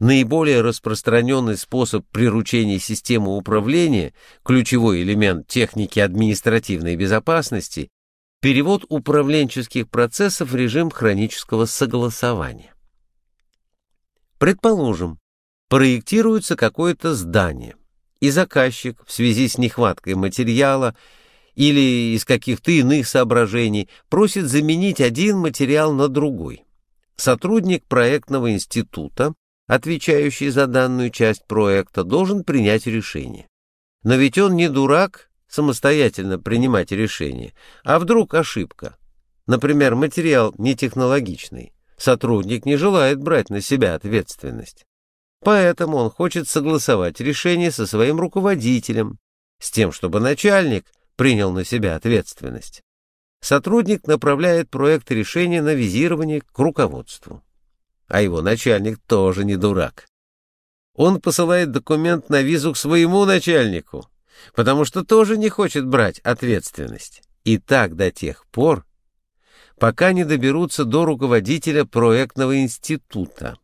Наиболее распространенный способ приручения системы управления, ключевой элемент техники административной безопасности, перевод управленческих процессов в режим хронического согласования. Предположим, проектируется какое-то здание, и заказчик в связи с нехваткой материала или из каких-то иных соображений просит заменить один материал на другой. Сотрудник проектного института отвечающий за данную часть проекта, должен принять решение. Но ведь он не дурак самостоятельно принимать решение. А вдруг ошибка? Например, материал не технологичный. Сотрудник не желает брать на себя ответственность. Поэтому он хочет согласовать решение со своим руководителем, с тем, чтобы начальник принял на себя ответственность. Сотрудник направляет проект решения на визирование к руководству а его начальник тоже не дурак. Он посылает документ на визу к своему начальнику, потому что тоже не хочет брать ответственность. И так до тех пор, пока не доберутся до руководителя проектного института.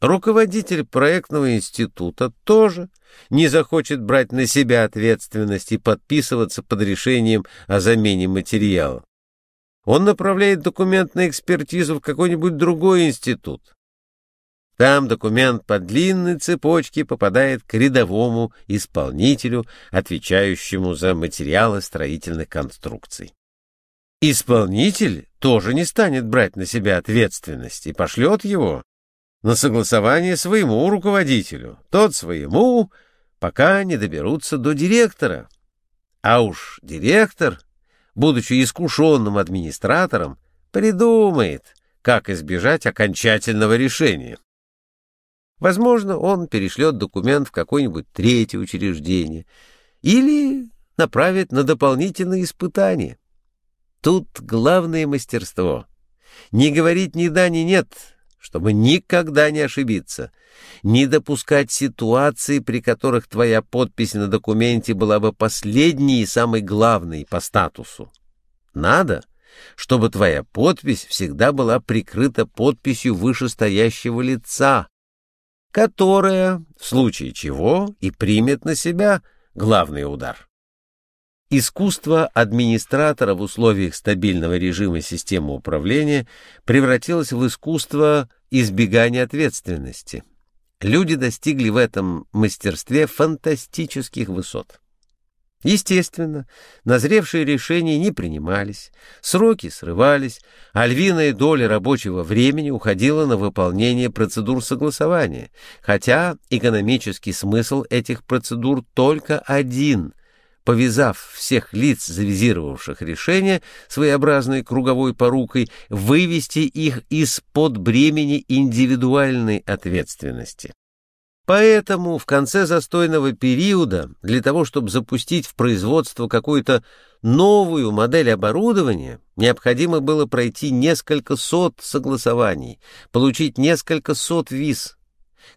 Руководитель проектного института тоже не захочет брать на себя ответственность и подписываться под решением о замене материала. Он направляет документ на экспертизу в какой-нибудь другой институт. Там документ по длинной цепочке попадает к рядовому исполнителю, отвечающему за материалы строительных конструкций. Исполнитель тоже не станет брать на себя ответственность и пошлет его на согласование своему руководителю, тот своему, пока не доберутся до директора. А уж директор, будучи искушенным администратором, придумает, как избежать окончательного решения. Возможно, он перешлет документ в какое-нибудь третье учреждение или направит на дополнительные испытания. Тут главное мастерство. Не говорить ни да, ни нет, чтобы никогда не ошибиться, не допускать ситуации, при которых твоя подпись на документе была бы последней и самой главной по статусу. Надо, чтобы твоя подпись всегда была прикрыта подписью вышестоящего лица, которая, в случае чего, и примет на себя главный удар. Искусство администратора в условиях стабильного режима системы управления превратилось в искусство избегания ответственности. Люди достигли в этом мастерстве фантастических высот. Естественно, назревшие решения не принимались, сроки срывались, а львиная доля рабочего времени уходила на выполнение процедур согласования, хотя экономический смысл этих процедур только один — повязав всех лиц, завизировавших решение своеобразной круговой порукой, вывести их из-под бремени индивидуальной ответственности. Поэтому в конце застойного периода для того, чтобы запустить в производство какую-то новую модель оборудования, необходимо было пройти несколько сот согласований, получить несколько сот виз.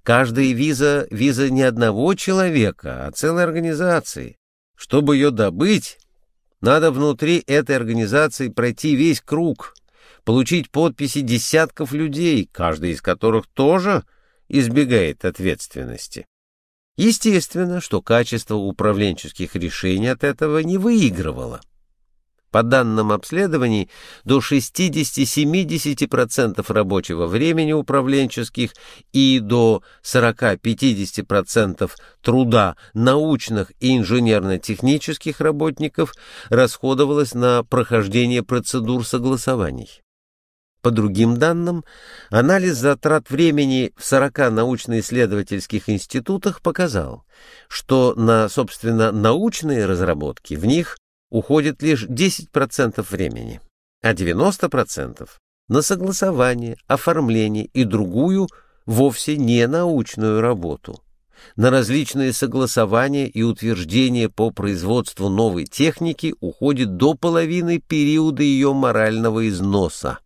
Каждая виза — виза не одного человека, а целой организации. Чтобы ее добыть, надо внутри этой организации пройти весь круг, получить подписи десятков людей, каждый из которых тоже — избегает ответственности. Естественно, что качество управленческих решений от этого не выигрывало. По данным обследований, до 60-70% рабочего времени управленческих и до 40-50% труда научных и инженерно-технических работников расходовалось на прохождение процедур согласований. По другим данным, анализ затрат времени в 40 научно-исследовательских институтах показал, что на, собственно, научные разработки в них уходит лишь 10% времени, а 90% на согласование, оформление и другую, вовсе не научную работу, на различные согласования и утверждения по производству новой техники уходит до половины периода ее морального износа.